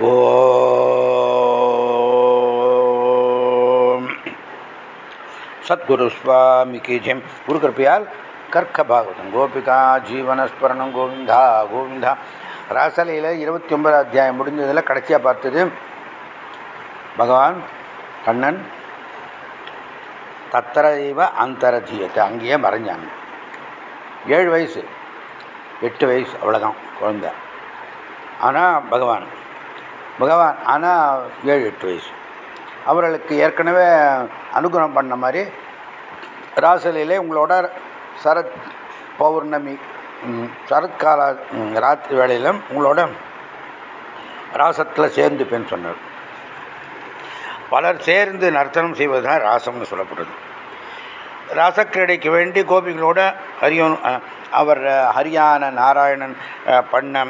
ஓம். சத்குரு சுவாமிக்கு ஜெயம். குரு கிருப்பையால் கர்க்க பாகவதம். கோபிகா ஜீவனஸ்மரணம் கோவிந்தா கோவிந்தா. ராசலையில் இருபத்தி ஒன்பது அத்தியாயம் முடிஞ்சதில் கடைசியாக பார்த்தது பகவான் கண்ணன் தத்தரைவ அந்தரதீயத்தை அங்கேயே மறைஞ்சாங்க. ஏழு வயசு எட்டு வயசு அவ்வளோதான் குழந்தை. ஆனால் பகவான் பகவான் ஆனால் ஏழு எட்டு வயசு. அவர்களுக்கு ஏற்கனவே அனுகிரகம் பண்ண மாதிரி ராசலையிலே உங்களோட சரத் பௌர்ணமி சரத்கால ராத்திரி வேளையிலும் உங்களோட ராசத்தில் சேர்ந்துப்பேன்னு சொன்னார். பலர் சேர்ந்து நர்த்தனம் செய்வது தான் ராசம்னு சொல்லப்படுது. ராசக்கிரடைக்கு வேண்டி கோபிகளோட ஹரியன் அவர் ஹரியான நாராயணன் பண்ண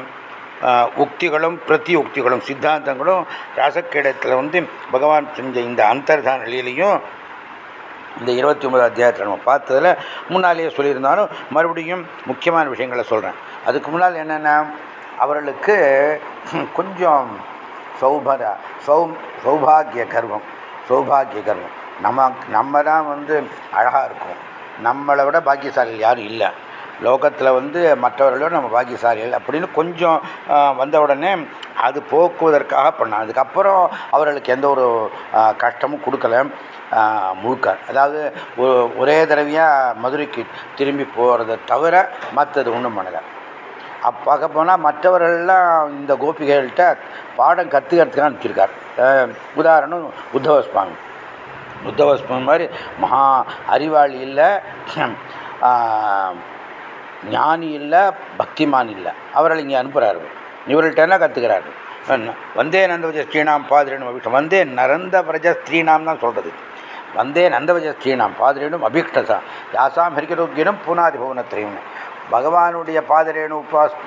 உக்திகளும் பிரதி உக்திகளும் சித்தாந்தங்களும் ராசக்கிரடத்தில் வந்து பகவான் செஞ்ச இந்த அந்தர்தான நிலையிலையும் இந்த இருபத்தி ஒன்பது அத்தியாயத்தில் நம்ம பார்த்ததில் முன்னாலேயே சொல்லியிருந்தாலும் மறுபடியும் முக்கியமான விஷயங்களை சொல்கிறேன் அதுக்கு முன்னால் என்னென்ன அவர்களுக்கு கொஞ்சம் சௌபர சௌ சௌபாகிய கர்வம் சௌபாகிய கர்வம். நம்ம நம்ம தான் வந்து அழகாக இருக்கும். நம்மளை விட பாக்கியசாலிகள் யாரும் இல்லை. லோகத்தில் வந்து மற்றவர்களோட நம்ம பாக்கியசாலிகள் அப்படின்னு கொஞ்சம் வந்த உடனே அது போக்குவதற்காக பண்ணான் அதுக்கப்புறம் அவர்களுக்கு எந்த ஒரு கஷ்டமும் கொடுக்கல. முழுக்க. அதாவது ஒரே தடவையாக மதுரைக்கு திரும்பி போகிறத தவிர மற்றது ஒன்றும் பண்ணலை. அப்போ பார்க்க போனால் மற்றவர்கள்லாம் இந்த கோபிகைகள்கிட்ட பாடம் கற்றுக்கிறதுக்காக அனுப்பிச்சிருக்கார் உதாரணம் உத்தவ சுவாமி உத்தவ சுவாமி மாதிரி மகா அறிவாளி இல்லை ஞானி இல்லை பக்திமான் இல்லை. அவர்கள் இங்கே அனுப்புகிறாரு இவர்கள்ட்ட என்ன கற்றுக்கிறாரு வந்தே நந்தவஜ ஸ்ரீனாம் பாதிரேனும் அபிஷ்டம் வந்தே நரந்த பிரஜ ஸ்ரீனாம் தான் சொல்கிறது வந்தே நந்தவஜ ஸ்ரீனாம் பாதிரேனும் அபிஷ்டசா யாசாம் ஹரிகரோக்கியனும் பூனாதி புவனத்திரையும் பகவானுடைய பாதிரேனு உபாஸ்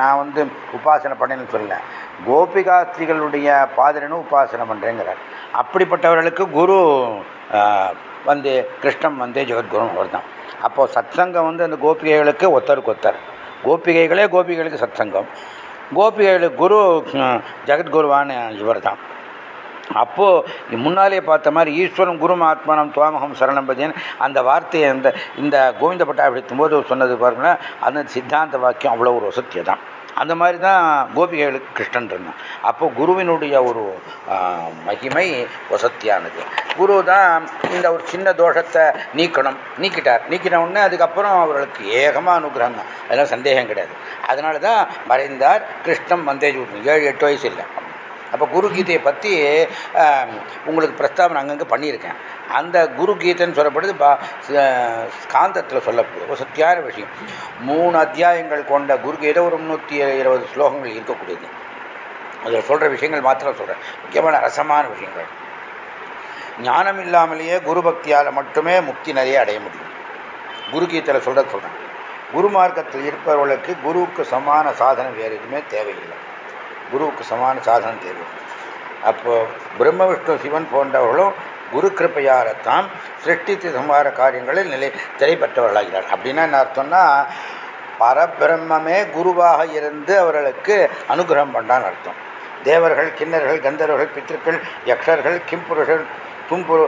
நான் வந்து உபாசனை பண்ணேன்னு சொல்லலை. கோபிகாஸ்திரிகளுடைய பாதிரனு உபாசனை பண்ணுறேங்கிறார் அப்படிப்பட்டவர்களுக்கு குரு வந்து கிருஷ்ணன் வந்தே ஜெகத்குரு அவர் தான் அப்போது சத்சங்கம் வந்து அந்த கோபிகைகளுக்கு ஒத்தருக்கு ஒத்தர் கோபிகைகளே கோபிகைகளுக்கு சத்சங்கம். கோபிகைகளுக்கு குரு ஜெகத்குருவான இவர் தான் அப்போது முன்னாலே பார்த்த மாதிரி ஈஸ்வரம் குரு ஆத்மானம் துவாமகம் சரணம் பஜன் அந்த வார்த்தையை இந்த இந்த கோவிந்த பட்டாபிடித்தும் போது சொன்னது பாருங்கன்னா அந்த சித்தாந்த வாக்கியம் அவ்வளோ ஒரு வசத்தியம் தான் அந்த மாதிரி தான் கோபிகைகளுக்கு கிருஷ்ணன் இருந்தான். அப்போ குருவினுடைய ஒரு மகிமை வசத்தியானது. குரு தான் இந்த ஒரு சின்ன தோஷத்தை நீக்கணும். நீக்கிட்டார். நீக்கின உடனே அதுக்கப்புறம் அவர்களுக்கு ஏகமாக அனுகிரகம் தான். அதெல்லாம் சந்தேகம் கிடையாது. அதனால தான் மறைந்தார் கிருஷ்ணம் வந்தேஜ் ஏழு எட்டு வயசு இல்லை. அப்போ குரு கீதையை பற்றி உங்களுக்கு பிரஸ்தாபனை அங்கங்கே பண்ணியிருக்கேன். அந்த குரு கீதைன்னு சொல்லப்படுது பா காந்தத்தில் சொல்லப்படுது. ஒரு சத்தியான விஷயம். மூணு அத்தியாயங்கள் கொண்ட குரு கீதை ஒரு முந்நூற்றி இருபது ஸ்லோகங்கள் இருக்கக்கூடியது. அதில் சொல்கிற விஷயங்கள் மாத்திரம் சொல்கிறேன் முக்கியமான ரசமான விஷயங்கள். ஞானம் இல்லாமலேயே குரு பக்தியால் மட்டுமே முக்தி நிறைய அடைய முடியும். குரு கீதையில் சொல்கிறத சொல்கிறேன் குரு மார்க்கத்தில் இருப்பவர்களுக்கு குருவுக்கு சமான சாதனை வேறு எதுவுமே தேவையில்லை. குருவுக்கு சமான சாதனம் தேவை. அப்போது பிரம்ம விஷ்ணு சிவன் போன்றவர்களும் குரு கிருப்பையாரத்தான் சிருஷ்டித்து சம்ஹார காரியங்களில் நிலை திரைப்பற்றவர்களாகிறார் அப்படின்னா என்ன அர்த்தம்னா பரபிரம்மே குருவாக இருந்து அவர்களுக்கு அனுகிரகம் பண்ணான்னு அர்த்தம். தேவர்கள் கிண்ணர்கள் கந்தர்வர்கள் பித்திருக்கள் யக்ஷர்கள் கிம்புருஷர் தும்புரு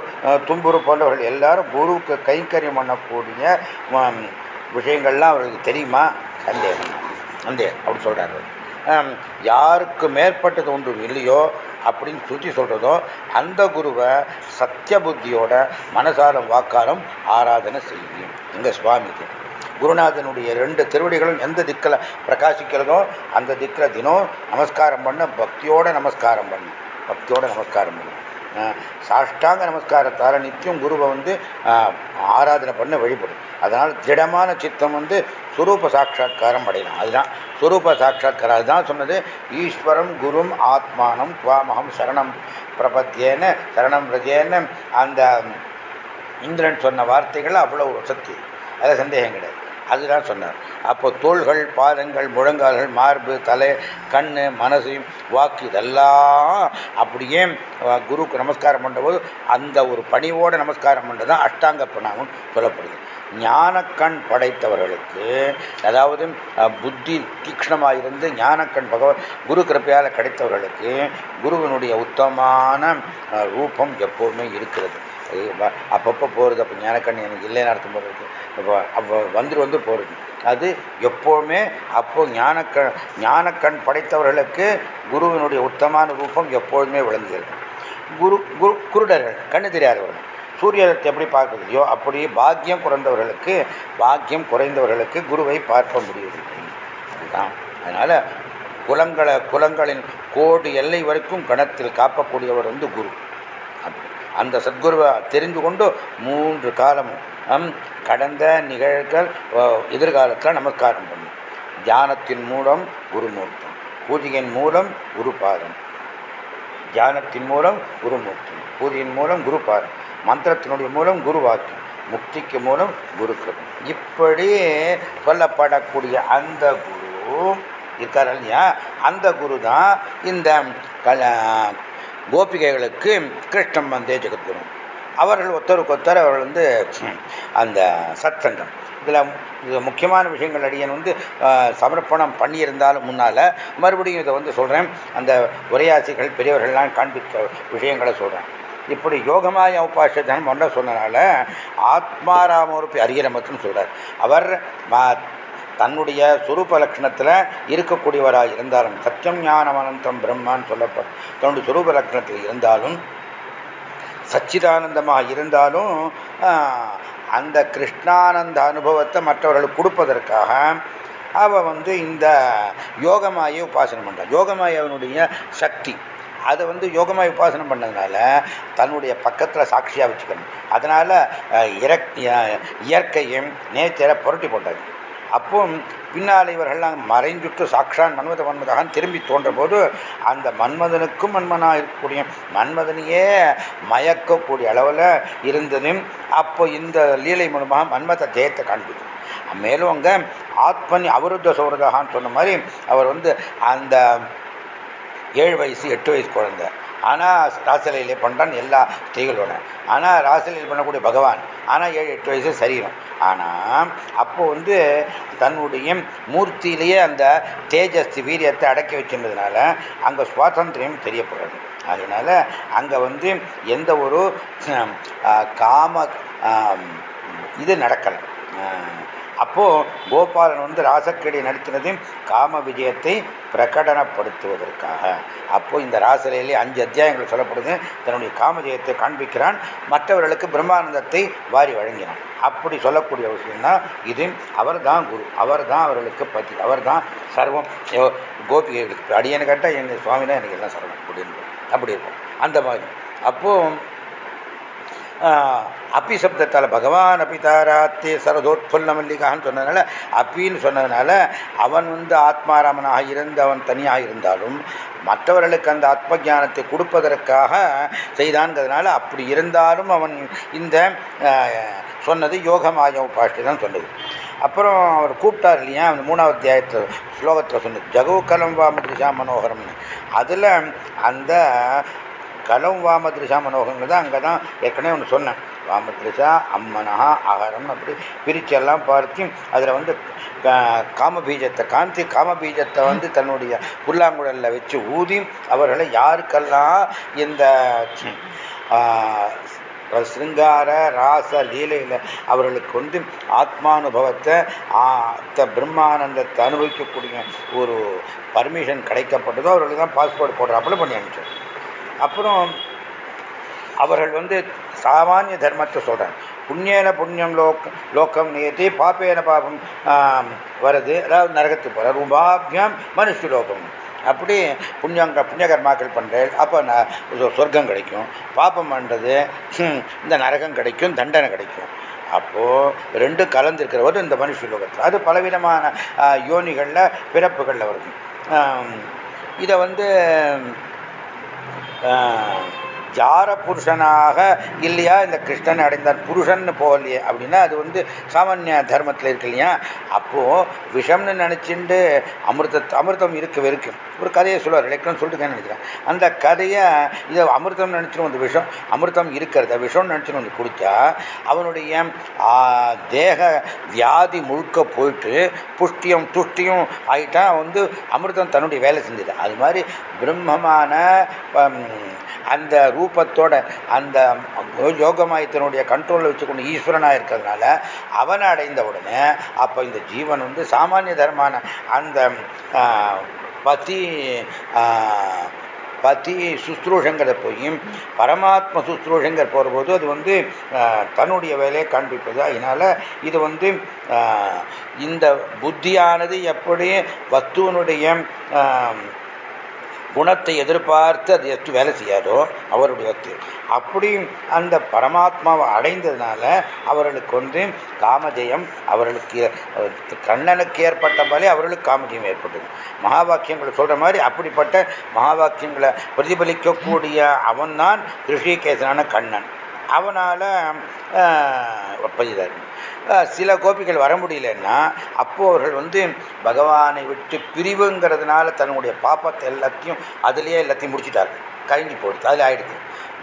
தும்புரு போன்றவர்கள் எல்லாரும் குருவுக்கு கைங்கரியம் பண்ணக்கூடிய விஷயங்கள்லாம் அவர்களுக்கு தெரியுமா? சந்தேகம். சந்தேகம். அப்படி சொல்கிறாரு யாருக்கு மேற்பட்டது ஒன்றும் இல்லையோ அப்படின்னு சுற்றி சொல்கிறதோ அந்த குருவை சத்திய புத்தியோட மனசாரம் வாக்காரம் ஆராதனை செய்யும். எங்கள் சுவாமிக்கு குருநாதனுடைய ரெண்டு திருவடிகளும் எந்த திக்கில் பிரகாசிக்கிறதோ அந்த திக்கில் தினம் நமஸ்காரம் பண்ண பக்தியோட நமஸ்காரம் பண்ணும் பக்தியோட நமஸ்காரம் பண்ணும் சாஷ்டாங்க நமஸ்காரத்தால் நித்தியம் குருவை வந்து ஆராதனை பண்ண வழிபடும். அதனால் திடமான சித்தம் வந்து சுரூப சாட்சா்காரம் அடையலாம். அதுதான் சுரூப சாட்சா்காரம் அதுதான் சொன்னது ஈஸ்வரம் குரும் ஆத்மானம் துவாமகம் சரணம் பிரபத்தியேன்னு சரணம் பிரஜேன்னு அந்த இந்திரன் சொன்ன வார்த்தைகள் அவ்வளோ ஒரு சக்தி அதில் சந்தேகம் கிடையாது. அதுதான் சொன்னார். அப்போ தோள்கள் பாதங்கள் முழங்கால்கள் மார்பு தலை கண் மனசு வாக்கு இதெல்லாம் அப்படியே குருக்கு நமஸ்காரம் பண்ணும்போது அந்த ஒரு பணிவோடு நமஸ்காரம் பண்ணுறது தான் அஷ்டாங்க பிரணாமம் சொல்லப்படுது. ஞானக்கண் படைத்தவர்களுக்கு அதாவது புத்தி தீக்ஷணமாக இருந்து ஞானக்கண் பகவ குரு கிருப்பையால் கிடைத்தவர்களுக்கு குருவினுடைய உத்தமமான ரூபம் எப்போதுமே இருக்கிறது. அப்பப்போ போகிறது அப்போ ஞானக்கண் எனக்கு இல்லைன்னு அர்த்தம் போகிறது இப்போ அப்போ வந்துட்டு வந்து போகிறது அது எப்போவுமே அப்போ ஞானக்கண் ஞானக்கண் படைத்தவர்களுக்கு குருவினுடைய உத்தமான ரூபம் எப்பொழுதுமே விளங்குகிறது. குரு குரு குருடர்கள் கண்ணு தெரியாதவர்கள் சூரியத்தை எப்படி பார்க்குறதையோ அப்படி பாக்கியம் குறைந்தவர்களுக்கு பாக்கியம் குறைந்தவர்களுக்கு குருவை பார்க்க முடியவில்லை அதுதான். அதனால் குலங்களை குலங்களின் கோடு எல்லை வரைக்கும் கணத்தில் காப்பக்கூடியவர் வந்து குரு. அந்த சத்குருவை தெரிந்து கொண்டு மூன்று காலமும் கடந்த நிகழ்கள் எதிர்காலத்தில் நமஸ்காரம் பண்ணும் தியானத்தின் மூலம் குருமூர்த்தம் பூஜையின் மூலம் குருபாதம் தியானத்தின் மூலம் குருமூர்த்தம் பூஜையின் மூலம் குருபாதம் மந்திரத்தினுடைய மூலம் குருவாக்கியம் முக்திக்கு மூலம் குரு கிருபம் இப்படி சொல்லப்படக்கூடிய அந்த குரு இருக்கார் இல்லையா? அந்த குரு தான் இந்த கோபிகைகளுக்கு கிருஷ்ணம் வந்தே ஜெகத்குரு. அவர்கள் ஒருத்தருக்கு ஒருத்தர் அவர்கள் வந்து அந்த சத்சங்கம். இதில் இது முக்கியமான விஷயங்கள் அடியன் வந்து சமர்ப்பணம் பண்ணியிருந்தாலும் முன்னால் மறுபடியும் இதை வந்து சொல்கிறேன் அந்த உரையாசிகள் பெரியவர்கள்லாம் காண்பித்த விஷயங்களை சொல்கிறேன் இப்படி யோகமாய உபாசனம் ஒன்றை சொன்னனால ஆத்மாராமோருப்பி அரியரமத்துன்னு சொல்கிறார் அவர் தன்னுடைய சுரூப லக்ஷணத்தில் இருக்கக்கூடியவராக இருந்தாலும் சத்தியம் ஞானம் அனந்தம் பிரம்மான்னு சொல்லப்படும் தன்னுடைய சுரூப லக்ஷணத்தில் இருந்தாலும் சச்சிதானந்தமாக இருந்தாலும் அந்த கிருஷ்ணானந்த அனுபவத்தை மற்றவர்களுக்கு கொடுப்பதற்காக அவன் வந்து இந்த யோகமாயை உபாசனம் பண்ணுறான் யோகமாயவனுடைய சக்தி. அதை வந்து யோகமாக உபாசனம் பண்ணதுனால தன்னுடைய பக்கத்தில் சாட்சியாக வச்சுக்கணும். அதனால் இயற்கையும் நேச்சரை புரட்டி போட்டாங்க அப்போ பின்னால் இவர்கள்லாம் மறைஞ்சுட்டு சாக்ஷான் மன்மத மன்மதகான் திரும்பி தோன்ற போது அந்த மன்மதனுக்கும் மன்மனாக இருக்கக்கூடிய மன்மதனையே மயக்கக்கூடிய அளவில் இருந்தது. அப்போ இந்த லீலை மூலமாக மன்மத ஜெயத்தை காண்பிக்கும் மேலும் அங்கே ஆத்மனி அவருத்த சௌரதகான்னு சொன்ன மாதிரி அவர் வந்து அந்த ஏழு வயசு எட்டு வயசு குழந்தை. ஆனால் ராசலையிலே பண்ணுறான் எல்லா ஸ்திரீகளோட. ஆனால் ராசலையில் பண்ணக்கூடிய பகவான். ஆனால் ஏழு எட்டு வயசு சரீரம். ஆனால் அப்போ வந்து தன்னுடைய மூர்த்தியிலேயே அந்த தேஜஸ் வீரியத்தை அடக்கி வச்சிருந்ததுனால அங்கே சுவாதந்திரியம் தெரியப்படுறது. அதனால அங்கே வந்து எந்த ஒரு காம இது நடக்கலை. அப்போது கோபாலன் வந்து ராசக்கடி நடத்தினதையும் காம விஜயத்தை பிரகடனப்படுத்துவதற்காக. அப்போ இந்த ராசலையிலே அஞ்சு அத்தியாயங்கள் சொல்லப்படுது. தன்னுடைய காமஜெயத்தை காண்பிக்கிறான். மற்றவர்களுக்கு பிரம்மானந்தத்தை வாரி வழங்கினான். அப்படி சொல்லக்கூடிய விஷயம்னா இது அவர் தான் குரு. அவர் தான் அவர்களுக்கு பத்தி அவர் தான் சர்வம் கோபிகைகளுக்கு அடியன்னு கேட்டால் எங்கள் சுவாமி தான் எனக்கு எல்லாம் சர்வம் அப்படின்னு. அப்படி இருக்கும். அந்த மாதிரி. அப்போது அப்பி சப்தத்தால் பகவான் அபிதாராத்தே சரதோத்புல்ல மல்லிகான்னு சொன்னதுனால அப்பின்னு சொன்னதுனால அவன் வந்து ஆத்மாராமனாக இருந்து அவன் தனியாக இருந்தாலும் மற்றவர்களுக்கு அந்த ஆத்ம ஜானத்தை கொடுப்பதற்காக செய்தான்ங்கிறதுனால அப்படி இருந்தாலும் அவன் இந்த சொன்னது யோகமாய உபாஷ்டி தான் சொன்னது. அப்புறம் அவர் கூப்பிட்டார் இல்லையா அந்த மூணாவது அத்தியாயத்தை ஸ்லோகத்தில் சொன்னது ஜகவு கலம் வாமதிஷா மனோகரம்னு. அதில் அந்த கலம் வாமத்ரிஷா மனோகங்கள் தான் அங்கே தான் ஏற்கனவே ஒன்று சொன்னேன். வாமத்ரிஷா அம்மனஹா அகரம் அப்படி பிரிச்செல்லாம் பார்த்து அதில் வந்து காமபீஜத்தை காந்தி காமபீஜத்தை வந்து தன்னுடைய புல்லாங்குழலில் வச்சு ஊதி அவர்களை யாருக்கெல்லாம் இந்த சிருங்கார ராச லீலையில் அவர்களுக்கு வந்து ஆத்மானுபவத்தை பிரம்மானந்தத்தை அனுபவிக்கக்கூடிய ஒரு பர்மிஷன் கிடைக்கப்பட்டதோ அவர்களுக்கு தான் பாஸ்போர்ட் போடுறாப்புல பண்ணி அனுப்பிச்சோம் அப்புறம் அவர்கள் வந்து சாமானிய தர்மத்தை சொல்கிறாங்க புண்ணியன புண்ணியம் லோக் லோக்கம் நியத்தி பாப்பேன பாபம் வருது. அதாவது நரகத்துக்கு போகிற உபாபியம் மனுஷ லோகம் அப்படி புண்ணியங்க புண்ணியகர்மாக்கள் பண்ணுறேன் அப்போ நான் சொர்க்கம் கிடைக்கும். பாப்பம் பண்ணுறது இந்த நரகம் கிடைக்கும் தண்டனை கிடைக்கும். அப்போது ரெண்டு கலந்துருக்கிறவர் இந்த மனுஷ லோகத்தில் அது பலவிதமான யோனிகளில் பிறப்புகளில் வருது இதை வந்து 啊。ஜார புருஷனாக இல்லையா? இந்த கிருஷ்ணன் அடைந்தார். புருஷன் போகலையே. அப்படின்னா அது வந்து சாமானிய தர்மத்தில் இருக்கு இல்லையா? அப்போது விஷம்னு நினச்சிண்டு அமிர்த அமிர்தம் இருக்கு வெறுக்கு. ஒரு கதையை சொல்லுவார். இலக்கணம் சொல்லிட்டு நினைக்கிறேன். அந்த கதையை இதை அமிர்தம் நினச்சிடும் வந்து விஷம் அமிர்தம் இருக்கிறத விஷம்னு நினச்சிடும் வந்து குடித்தா அவனுடைய தேக வியாதி முழுக்க போயிட்டு புஷ்டியும் துஷ்டியும் ஆகிட்டா வந்து அமிர்தம் தன்னுடைய வேலை செஞ்சது. அது மாதிரி பிரம்மமான அந்த ரூபத்தோட அந்த யோகமாயத்தினுடைய கண்ட்ரோலில் வச்சுக்கொண்டு ஈஸ்வரனாக இருக்கிறதுனால அவனை அடைந்த உடனே அப்போ இந்த ஜீவன் வந்து சாமானிய தர்மான அந்த பதி பதி சுஸ்ரூஷங்கிறத போய் பரமாத்ம சுஸ்ரூஷங்கிற போகிறபோது அது வந்து தன்னுடைய வேலையை காண்பிப்பது அதனால் இது வந்து இந்த புத்தியானது எப்படி வஸ்துவனுடைய குணத்தை எதிர்பார்த்து அது எட்டு வேலை செய்யாதோ அவருடைய ஒத்து அப்படி அந்த பரமாத்மாவை அடைந்ததுனால அவர்களுக்கு வந்து காமஜெயம் அவர்களுக்கு கண்ணனுக்கு ஏற்பட்ட மாதிரி அவர்களுக்கு காமஜெயம் ஏற்பட்டது. மகாவாக்கியங்களை சொல்கிற மாதிரி அப்படிப்பட்ட மகாவாக்கியங்களை பிரதிபலிக்கக்கூடிய அவன்தான் ரிஷிகேசனான கண்ணன். அவனால் ஒப்பதிதார் சில கோபிகள் வர முடியலன்னா அப்போ அவர்கள் வந்து பகவானை விட்டு பிரிவுங்கிறதுனால தன்னுடைய பாப்பத்தை எல்லாத்தையும் அதுலேயே எல்லாத்தையும் முடிச்சுட்டார்கள். கழிஞ்சு போயிடுது. அதில் ஆயிடுது.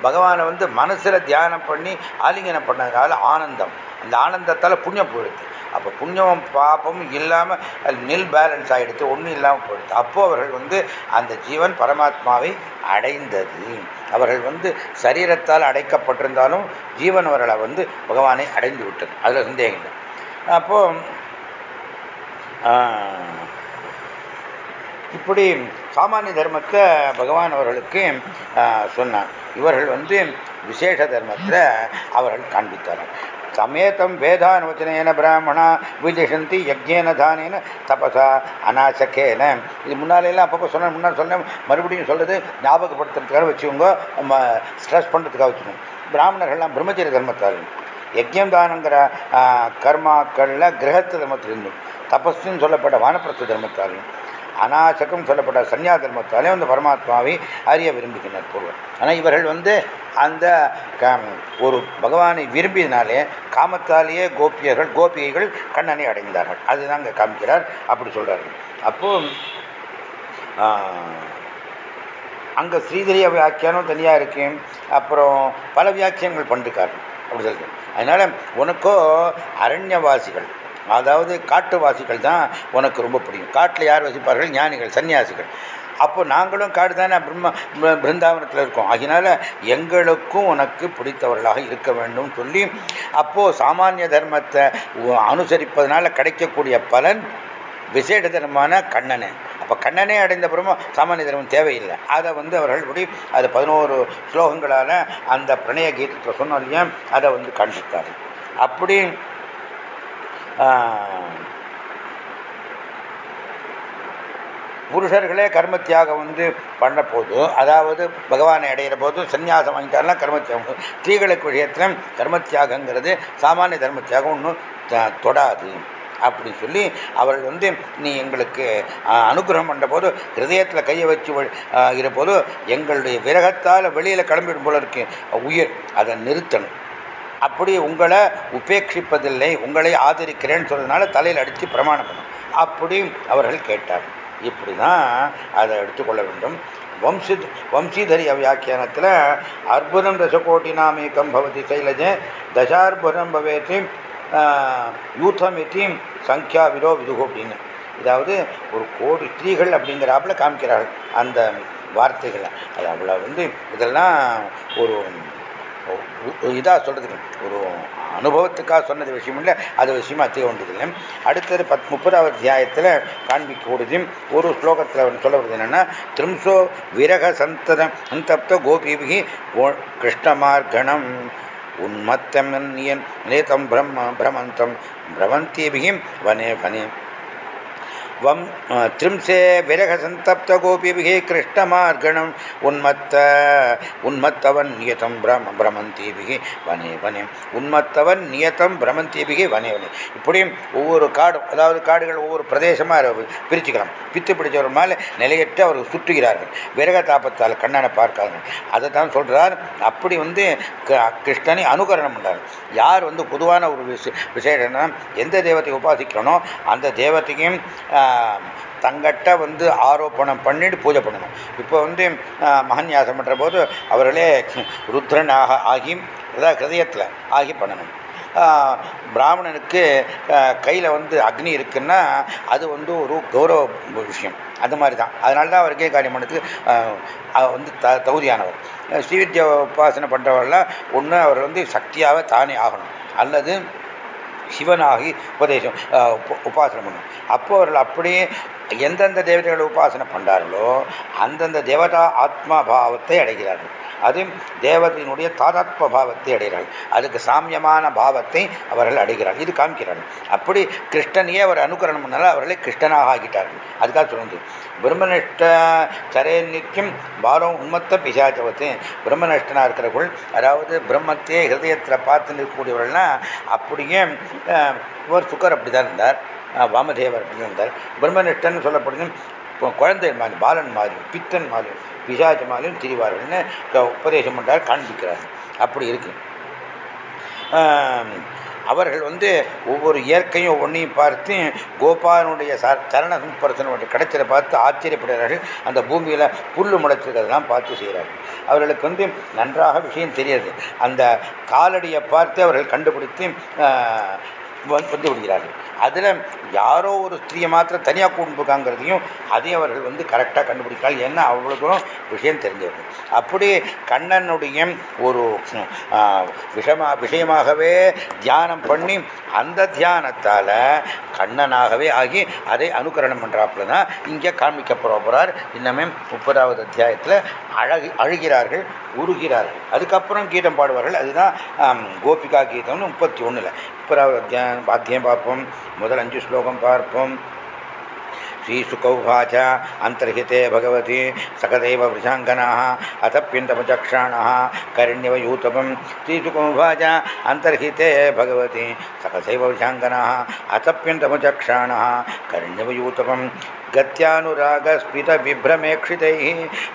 பகவானை வந்து மனசில் தியானம் பண்ணி ஆலிங்கனம் பண்ணதுனால ஆனந்தம். அந்த ஆனந்தத்தால் புண்ணியம் போயிடுது. அப்போ புண்ணியமும் பாப்பமும் இல்லாமல் நில் பேலன்ஸ் ஆகிடுது ஒன்றும் இல்லாமல் போயிடுது அப்போது அவர்கள் வந்து அந்த ஜீவன் பரமாத்மாவை அடைந்தது. அவர்கள் வந்து சரீரத்தால் அடைக்கப்பட்டிருந்தாலும் ஜீவன் அவர்களை வந்து பகவானை அடைந்து விட்டது. அதில் சந்தேகம் இல்லை. அப்போ இப்படி சாமானிய தர்மத்தை பகவான் அவர்களுக்கு சொன்னார். இவர்கள் வந்து விசேஷ தர்மத்தில் அவர்கள் காண்பித்தார்கள். சமேதம் வேதானுவச்சனேன பிராமணா விஜயசந்தி யஜ்யேன தானேன தபசா அநாசக்கேன இது முன்னாலெல்லாம் அப்பப்போ சொன்ன முன்னாடி சொன்னேன் மறுபடியும் சொல்கிறது ஞாபகப்படுத்துறதுக்காக வச்சுக்கோங்க நம்ம ஸ்ட்ரெஸ் பண்ணுறதுக்காக வச்சுக்கோங்க. பிராமணர்கள்லாம் பிரம்மச்சரிய தர்மத்தார்கள். யஜ்யம் தானங்கிற கர்மாக்களில் கிரகத்து தர்மத்திலிருந்தும் தபஸ்ன்னு சொல்லப்பட்ட வானப்பிரஸ்த தர்மத்தார்கள். அநாசகம் சொல்லப்பட்ட சன்னியா தர்மத்தாலே வந்து பரமாத்மாவை அறிய விரும்புகின்றனர் பொருள் ஆனால் இவர்கள் வந்து அந்த ஒரு பகவானை விரும்பினாலே காமத்தாலேயே கோபியர்கள் கோபிகைகள் கண்ணனை அடைந்தார்கள். அதுதான் அங்கே காமிக்கிறார். அப்படி சொல்கிறார்கள் அப்போ அங்கே ஸ்ரீதரிய வியாக்கியானம் தனியாக இருக்கு. அப்புறம் பல வியாக்கியங்கள் பண்ணிருக்காரு அப்படி சொல்லுது அதனால் உனக்கோ அரண்யவாசிகள் அதாவது காட்டுவாசிகள் தான் உனக்கு ரொம்ப பிடிக்கும். காட்டில் யார் வசிப்பார்கள்? ஞானிகள் சன்னியாசிகள். அப்போ நாங்களும் காடு தானே பிரம்ம பிருந்தாவனத்தில் இருக்கோம். அதனால எங்களுக்கும் உனக்கு பிடித்தவர்களாக இருக்க வேண்டும் சொல்லி அப்போது சாமானிய தர்மத்தை அனுசரிப்பதனால கிடைக்கக்கூடிய பலன் விசேட தர்மமான கண்ணனை. அப்போ கண்ணனே அடைந்த பிறமும் சாமானிய தர்மம் தேவையில்லை. அதை வந்து அவர்கள் இப்படி அது பதினோரு ஸ்லோகங்களால் அந்த பிரணய கீதத்தை சொன்னோம் இல்லையா? அதை வந்து காண்பித்தார்கள். அப்படி புருஷர்களே கர்ம தியாகம் வந்து பண்ண போதும் அதாவது பகவானை அடையிற போது சன்னியாசம் வாங்கிட்டாருன்னா கர்ம தியாகம் ஸ்திரீகளுக்கு விஷயத்தில் கர்ம தியாகங்கிறது சாமானிய தர்ம தியாகம் ஒன்றும் தொடாது. அப்படி சொல்லி அவர்கள் வந்து நீ எங்களுக்கு அனுகிரகம் பண்ணபோது ஹிருதயத்தில் கையை வச்சு இருப்போது எங்களுடைய விரகத்தால் வெளியில் கிளம்பிடும் போல இருக்கு. உயிர் அதை நிறுத்தணும். அப்படி உங்களை உபேட்சிப்பதில்லை உங்களை ஆதரிக்கிறேன்னு சொன்னதுனால தலையில் அடித்து பிரமாணம் பண்ணும் அப்படி அவர்கள் கேட்டார். இப்படி தான் அதை எடுத்துக்கொள்ள வேண்டும். வம்சி வம்சீதரி வியாக்கியானத்தில் அற்புதம் தசகோட்டி நாமேக்கம் பவதி சைலஜே தசார்புதம் பவேத்தி யூத்தம் எத்தி சங்கியா விரோ விதுகு அப்படின்னு. அதாவது ஒரு கோடி ஸ்திரீகள் அப்படிங்கிறாப்புல காமிக்கிறார்கள் அந்த வார்த்தைகளை. அது அவ்வளோ வந்து இதெல்லாம் ஒரு இதாக சொல்கிறதுக்கு ஒரு அனுபவத்துக்காக சொன்னது விஷயம் இல்லை அது விஷயமா அத்திய வேண்டியதில்லை அடுத்தது பத் முப்பதாவது தியாயத்தில் காண்பிக்கூடியது ஒரு ஸ்லோகத்தில் சொல்ல வருது என்னென்னா திரிம்சோ விரக சந்தத சந்தப்த கோபிபிகி கிருஷ்ணமார்கணம் உன்மத்தம் நேதம் பிரம்ம பிரமந்தம் பிரமந்தேபிகி வனே வனே. வம் திரிம்சே விரக சந்தப்த கோபிபிகே கிருஷ்ணமார்கணம். உன்மத்த உன்மத்தவன் நியதம் பிரம பிரமந்தீபிகி வனே வனே. உன்மத்தவன் நியதம் பிரமந்தீபிகி வனே வனே. இப்படியும் ஒவ்வொரு காடும் அதாவது காடுகள் ஒவ்வொரு பிரதேசமாக பிரிச்சுக்கலாம். பித்து பிடிச்சவர் மேலே நிலையற்று அவர் சுற்றுகிறார்கள். விரக தாபத்தால் கண்ணனை பார்க்கார்கள் அதை தான் சொல்கிறார் அப்படி வந்து கிருஷ்ணனை அனுகரணம் பண்ணார் யார் வந்து பொதுவான ஒரு விசேஷம்னா எந்த தெய்வத்தை உபாசிக்கிறனோ அந்த தெய்வத்தையும் தங்கட்ட வந்து ஆரோப்பணம் பண்ணிட்டு பூஜை பண்ணணும். இப்போ வந்து மகன்யாசம் பண்ணுற போது அவர்களே ருத்ரனாக ஆகி அதாவது ஹிரதயத்தில் ஆகி பண்ணணும். பிராமணனுக்கு கையில் வந்து அக்னி இருக்குன்னா அது வந்து ஒரு கௌரவ விஷயம். அது மாதிரி தான் அதனால தான் அவருக்கே காரியம் பண்ணதுக்கு வந்து த தகுதியானவர். ஸ்ரீவித்யா உபாசனை பண்ணுறவரெல்லாம் ஒன்று அவர் வந்து சக்தியாக தானே ஆகணும். அல்லது சிவனாகி உபதேசம் உபாசனை பண்ணும். அப்போ அவர்கள் அப்படியே எந்தெந்த தேவதைகளை உபாசனை பண்ணுறார்களோ அந்தந்த தேவதா ஆத்மா பாவத்தை அடைகிறார்கள். அது தேவதையினுடைய தாதாத்ம பாவத்தை அடைகிறார்கள் அதுக்கு சாமியமான பாவத்தை அவர்கள் அடைகிறார்கள் இது காமிக்கிறார்கள். அப்படி கிருஷ்ணனையே அவர் அனுகரணம் பண்ணால் அவர்களை கிருஷ்ணனாக ஆகிட்டார்கள் அதுக்காக சொல்லுது. பிரம்மனிஷ்ட சரே நித்தியம் பாரம் உண்மத்த பிசாச்சவத்து பிரம்மனிஷ்டனாக இருக்கிறவர்கள் அதாவது பிரம்மத்தையே ஹிருதயத்தில் பார்த்து நிற்கக்கூடியவர்கள்னா அப்படியே இவர் சுக்கர் அப்படி தான் இருந்தார் வாமதேவர் அப்படி இருந்தார். பிரம்மனிஷ்டன் சொல்லப்படுது குழந்தை மாதிரி பாலன் மாதிரி பித்தன் மாதிரி பிசாஜ் திரிவார்கள்னு உபதேசம் பண்ணுறார் காண்பிக்கிறார். அப்படி இருக்கு. அவர்கள் வந்து ஒவ்வொரு இயற்கையும் ஒன்றையும் பார்த்து கோபாலனுடைய சரண சம்பரசனுடைய கிடைச்சதை பார்த்து ஆச்சரியப்படுகிறார்கள். அந்த பூமியில் புல் முளைச்சிருக்கிறதெல்லாம் பார்த்து செய்கிறார்கள். அவர்களுக்கு வந்து நன்றாக விஷயம் தெரியாது. அந்த காலடியை பார்த்து அவர்கள் கண்டுபிடித்து வந்து விடுகிறார்கள். அதில் யாரோ ஒரு ஸ்திரியை மாத்திரம் தனியாக கூடும்போக்காங்கிறதையும் அதையும் அவர்கள் வந்து கரெக்டாக கண்டுபிடிக்கிறாள். ஏன்னா அவ்வளோக்கும் விஷயம் தெரிஞ்சவர்கள் அப்படி கண்ணனுடைய ஒரு விஷமா விஷயமாகவே தியானம் பண்ணி அந்த தியானத்தால் கண்ணனாகவே ஆகி அதை அனுகரணம் பண்ணுறாப்புல தான் இங்கே காண்பிக்க போகிறார் இன்னமே முப்பதாவது அத்தியாயத்தில் அழகு அழுகிறார்கள் உருகிறார்கள். அதுக்கப்புறம் கீதம் பாடுவார்கள். அதுதான் கோபிகா கீதம்னு முப்பத்தி ஒன்றில் முப்பதாவது அத்தியாயம் பாத்தியம் பார்ப்போம். முதல் அஞ்சு ஸ்லோகம். श्लोकं पार्थम्। श्रीशुकौवाच अन्तर्हिते भगवति सकदैव वृषाङ्गनाः अथ पिण्डमचक्षाणः करिण्यवयूतपं श्रीशुकौवाच अन्तर्हिते भगवति सकदैव वृषाङ्गनाः अथ पिण्डमचक्षाणः करिण्यवयूतपं गत्यानुरागस्फितविभ्रमेक्षितैः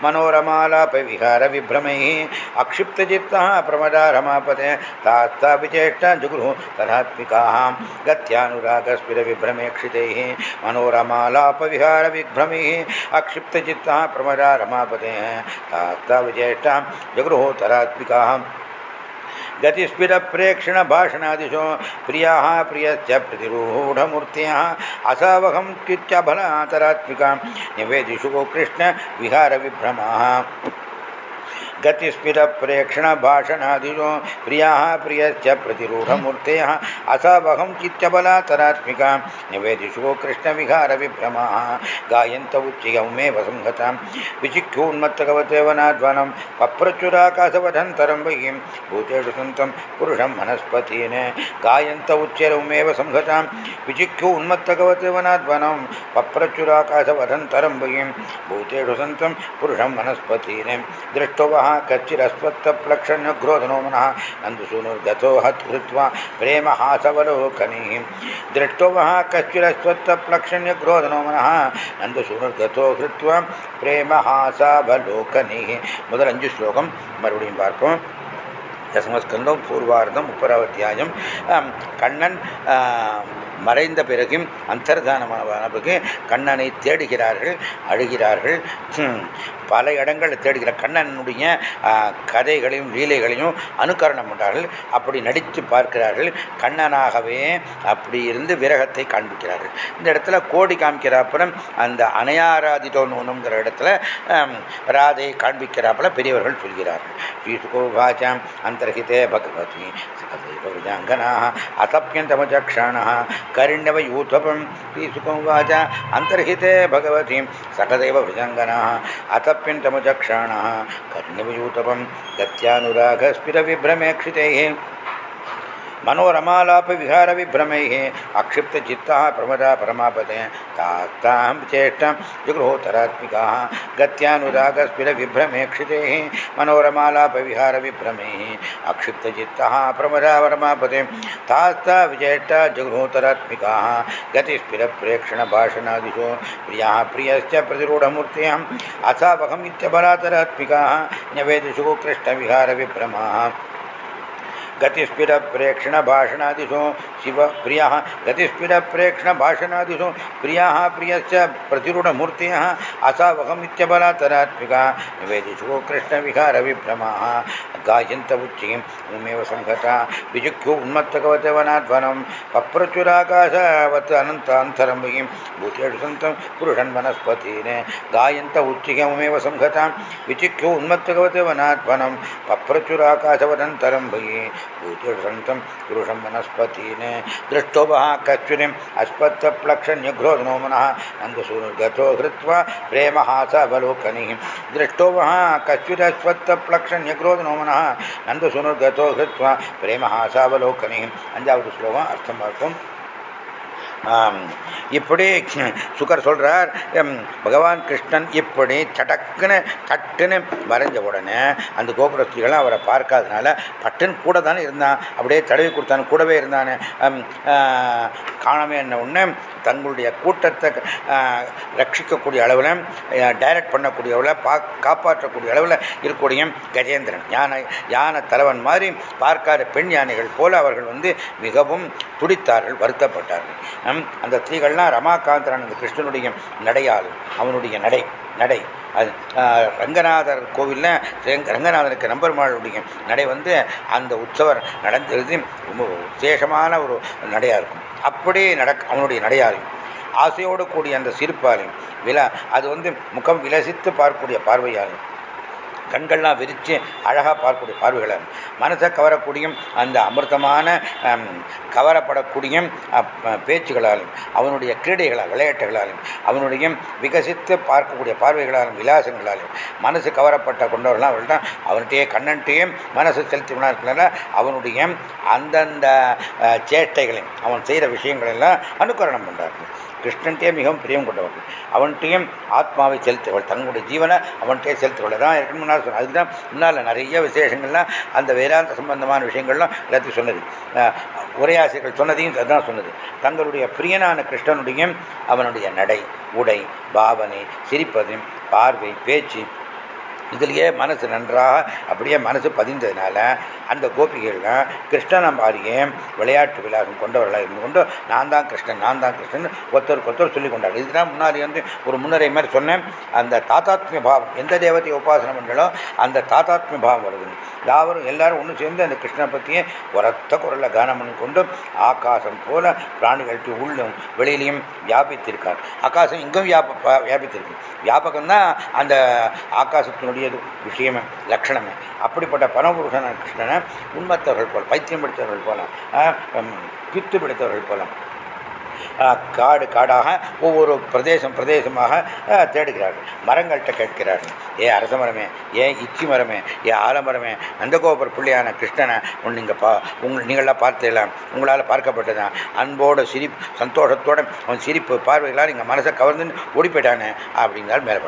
मनोरमालापविहारविभ्रमैः अक्षिप्तचित्तः प्रमदा रमापते तास्तापिचेष्टा जुगुरुः तथात्मिकाः गत्यानुरागस्फितविभ्रमेक्षितैः मनोरमालापविहारविभ्रमैः अक्षिप्तचित्तः प्रमदा रमापते तास्तापिचेष्टा जुगुरुः तथात्मिकाः गतिस्फिरप्रेक्षणभाषणादिशो प्रियाः प्रियश्च प्रतिरूढमूर्त्याः असावहं कृष्ण विहार कृष्णविहारविभ्रमाः गतिस्फिरप्रेक्षणभाषणादिशो प्रियाः प्रियश्च प्रतिरूढमूर्तयः असावहं चित्तबलातरात्मिका निवेदिषु कृष्णविहारविभ्रमाः गायन्त उच्चियौमेव संहतां विचिख्योन्मत्तकवतेवनाध्वनं पप्रचुराकाशवधन्तरं वयीं भूतेषु सन्तं पुरुषं वनस्पतीन् गायन्त उच्चरौमेव संहतां विचिख्यो उन्मत्तकवतेवनाध्वनं पप्रचुराकाशवधन्तरं वयीं भूतेषु सन्तं पुरुषं वनस्पतीन् दृष्टवः कच्चिरस्वत्तप्लक्षण्यग्रोधनो मनः नन्दसूनुर्गतो हत्कृत्वा प्रेमहासवलोकनीः दृष्टवः कच्चिरस्वत्तप्लक्षण्यग्रोधनो मनः நந்தசூனுர்கதோ கிருத்வா பிரேமஹாசாவலோகனீ முதல் அஞ்சு ஸ்லோகம் மறுபடியும் பார்ப்போம் தசமஸ்கந்தம் பூர்வார்த்தம் முப்பதாவது அத்தியாயம் கண்ணன் மறைந்த பிறகும் அந்தர்தானமான பிறகு கண்ணனை தேடுகிறார்கள் அழுகிறார்கள் பல இடங்களில் தேடுகிற கண்ணனுடைய கதைகளையும் லீலைகளையும் அனுகரணம் பண்ணுறார்கள் அப்படி நடித்து பார்க்கிறார்கள். கண்ணனாகவே அப்படி இருந்து விரகத்தை காண்பிக்கிறார்கள். இந்த இடத்துல கோடி காமிக்கிற அப்புறம் அந்த அணையாராதிதோன்னுங்கிற இடத்துல ராதை காண்பிக்கிறாப்புல பெரியவர்கள் சொல்கிறார்கள். வீட்டுகோபாஜாம் அந்தர்ஹிதே பகவதி ஜாங்கனா அசப்பியந்தமஜக்ஷாணா யூதபம் யூத்வபம் வீசுகோவாச்ச அந்தர்ஹிதே பகவதி சகதேவ விஜங்கனா அத गत्यानुरागस्फिरविभ्रमेक्षितैः मनोरमालाप विहार विभ्रमैः अक्षिप्तचित्तः प्रमदा परमापदे। तास्तां चेष्टां जुगृहोत्तरात्मिकाः गत्यानुरागस्फिरविभ्रमे क्षितेः मनोरमालापविहारविभ्रमैः अक्षिप्तचित्तः प्रमदा परमापदे। तास्ता विचेष्टा जुगृहोत्तरात्मिकाः गतिस्फिरप्रेक्षणभाषणादिषु प्रियाः प्रियश्च अथावहमित्यबलातरात्मिकाः न्यवेदिषु कृष्णविहारविभ्रमाः। गतिस्फिरप्रेक्षणभाषणादिषु शिवप्रियः गतिस्फिरप्रेक्षणभाषणादिषु प्रियाः, प्रियश्च प्रतिरूढमूर्तयः असावहमित्यबलातरात्मिका निवेदिषु कृष्णविहारविभ्रमाः। गायन्त उच्चीं मुमेव संहता विजुक्ष्यु उन्मत्तकवतवनाध्वनं पप्रचुराकाशवत् अनन्तान्तरं बहिं भूतेषु सन्तं पुरुषन् वनस्पतीन्। गायन्त उच्चिकमुमेव संहतां विचिक्ष्यु उन्मत्तकवतवनाध्वनं पप्रचुराकाशवदन्तरं बहिः भूतिषंसं पुरुषं वनस्पतीन् दृष्टो वः कश्विनीम् अस्पत्तप्लक्षन्युघ्रोधनो मनः नन्दसूनुर्गतो हृत्वा प्रेमहासावलोकनिः दृष्टो वः कश्चिदस्पत्तप्लक्षन्युघ्रोधनो मनः नन्दसूनुर्गतो हृत्वा प्रेमहासावलोकनिः अञ्जावतु अर्थमर्थम् இப்படி சுகர் சொல்கிறார் பகவான் கிருஷ்ணன் இப்படி சடக்குன்னு தட்டுன்னு வரைஞ்ச உடனே அந்த கோபுரஸ்திரிகளும் அவரை பார்க்காதனால பட்டுன்னு கூட தானே இருந்தான். அப்படியே தடவி கொடுத்தான் கூடவே இருந்தானே. காணவே என்ன ஒன்று தங்களுடைய கூட்டத்தை ரட்சிக்கக்கூடிய அளவில் டைரக்ட் பண்ணக்கூடிய அளவில் பா காப்பாற்றக்கூடிய அளவில் இருக்கக்கூடிய கஜேந்திரன். யானை யானை தலைவன் மாதிரி பார்க்காத பெண் யானைகள் போல அவர்கள் வந்து மிகவும் துடித்தார்கள் வருத்தப்பட்டார்கள். அந்த ஸ்திரீகள்லாம் ரமாகாந்தரன் அந்த கிருஷ்ணனுடைய நடையால் அவனுடைய நடை நடை. அது ரங்கநாதர் கோவிலில் ரங்கநாதனுக்கு நம்பெருமாளுடைய நடை வந்து அந்த உற்சவர் நடந்தது. ரொம்ப விசேஷமான ஒரு நடையாக இருக்கும். அப்படியே நடக்க அவனுடைய நடையாலையும் ஆசையோடு கூடிய அந்த சிரிப்பாலையும் விழா அது வந்து முகம் விலசித்து பார்க்கக்கூடிய பார்வையாலையும் கண்கள்லாம் விரித்து அழகாக பார்க்கக்கூடிய பார்வைகளால் மனசை கவரக்கூடிய அந்த அமிர்தமான கவரப்படக்கூடிய பேச்சுகளாலும் அவனுடைய கிரீடைகளால் விளையாட்டுகளாலும் அவனுடைய விகசித்து பார்க்கக்கூடிய பார்வைகளாலும் விலாசங்களாலும் மனசு கவரப்பட்ட கொண்டவர்களாம் அவர்கள்ட்ட அவன்கிட்டயே கண்ணன்ட்டையே மனசு செலுத்தினா இருக்கிறனால அவனுடைய அந்தந்த சேட்டைகளையும் அவன் செய்கிற விஷயங்களெல்லாம் அனுகரணம் பண்ணுறார்கள் கிருஷ்ணன்ட்டே மிகவும் பிரியம் கொண்டவர்கள் அவன்கிட்டையும் ஆத்மாவை செலுத்துவள். தங்களுடைய ஜீவனை அவன்கிட்டே செலுத்துவள் தான் இருக்கணும்னா முன்னால் சொன்ன அதுதான் முன்னால் நிறைய விசேஷங்கள்லாம் அந்த வேதாந்த சம்பந்தமான விஷயங்கள்லாம் எல்லாத்தையும் சொன்னது. உரையாசிரியர்கள் சொன்னதையும் அதுதான் சொன்னது. தங்களுடைய பிரியனான கிருஷ்ணனுடைய அவனுடைய நடை உடை பாவனை சிரிப்பது பார்வை பேச்சு இதுலேயே மனசு நன்றாக அப்படியே மனசு பதிந்ததுனால அந்த கோபிகள்லாம் கிருஷ்ணனை மாதிரியே விளையாட்டு விலாசம் கொண்டவர்களாக இருந்து கொண்டு நான் தான் கிருஷ்ணன் நான் தான் கிருஷ்ணன் ஒருத்தருக்கு ஒருத்தர் சொல்லி கொண்டாடு இதுதான் முன்னாடி வந்து ஒரு முன்னரை மாதிரி சொன்னேன். அந்த தாத்தாத்மிய பாவம் எந்த தேவத்தை உபாசனை பண்ணாலும் அந்த தாத்தாத்மிய பாவம் வருது. யாவரும் எல்லாரும் ஒன்று சேர்ந்து அந்த கிருஷ்ணனை பற்றியே உரத்த குரலில் கானம் பண்ணி கொண்டு ஆகாசம் போல பிராணிகளுக்கு உள்ளும் வெளியிலையும் வியாபித்திருக்கார். ஆகாசம் இங்கும் வியாப வியாபித்திருக்கு. வியாபகம்தான் அந்த ஆகாசத்தினுடைய விஷயமே லட்சணமே. அப்படிப்பட்ட பரமபுருஷன கிருஷ்ணனை உண்மத்தவர்கள் போல பைத்தியம் பிடித்தவர்கள் போல பித்து பிடித்தவர்கள் போல காடு காடாக ஒவ்வொரு பிரதேசம் பிரதேசமாக தேடுகிறார்கள். மரங்கள்கிட்ட கேட்கிறார்கள். ஏ அரச மரமே ஏ இச்சி மரமே ஏ ஆலமரமே நந்தகோபுர பிள்ளையான கிருஷ்ணனை நீங்கள் பா உங்கள் நீங்களாம் பார்த்தீங்களா உங்களால் பார்க்கப்பட்டதான் அன்போட சிரிப்பு சந்தோஷத்தோட அவன் சிரிப்பு பார்வைகளால் நீங்கள் மனசை கவர்ந்துன்னு ஓடி போயிட்டானே அப்படிங்கிறால் மேலே